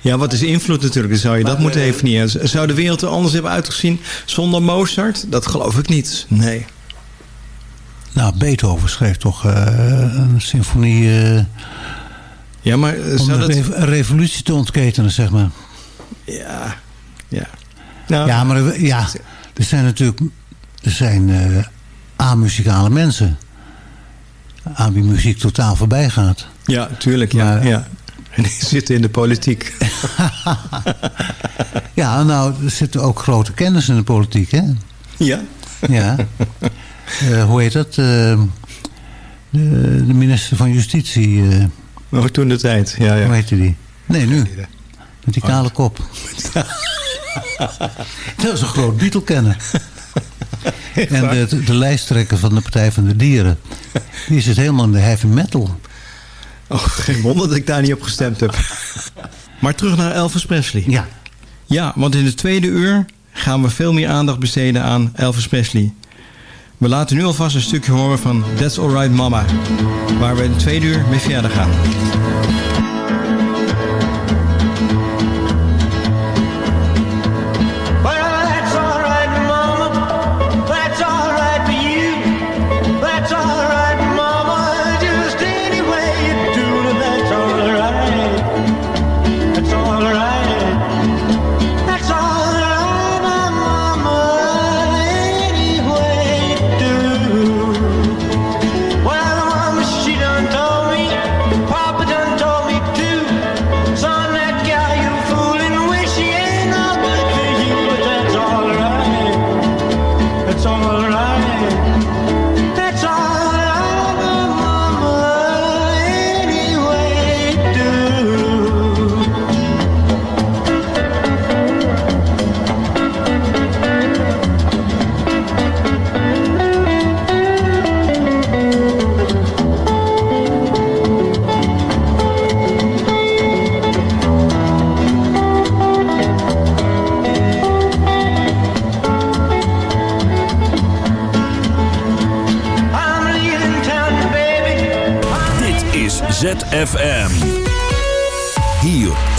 Ja, wat is invloed natuurlijk? Dan zou je dat moeten definiëren. Zou de wereld er anders hebben uitgezien zonder Mozart? Dat geloof ik niet. Nee. Nou, Beethoven schreef toch eh, een symfonie... eh, Ja, maar eh, om een, dat... rev- een revolutie te ontketenen, zeg maar. Ja, ja. Nou, Ja, maar er- ja, er zijn natuurlijk er zijn, eh amuzikale mensen... aan wie muziek totaal voorbij gaat. ja, tuurlijk. Ja, Maar- ja. En die zitten in de politiek. Ja, nou, er zitten ook grote kennis in de politiek, hè? ja. Ja. Eh, hoe heet dat? Eh, de, de minister van Justitie. eh, Maar toen de tijd. Ja, Hoe ja. heette die? Nee, nu. Met die kale kop. dat is een groot Beatle-kenner. En de, de lijsttrekker van de Partij van de Dieren... die zit helemaal in de heavy metal. Oh, geen wonder dat ik daar niet op gestemd heb. Maar terug naar Elvis Presley. Ja. Ja, want in het tweede uur gaan we veel meer aandacht besteden aan Elvis Presley. We laten nu alvast een stukje horen van That's Alright Mama. Waar we in tweede uur mee verder gaan.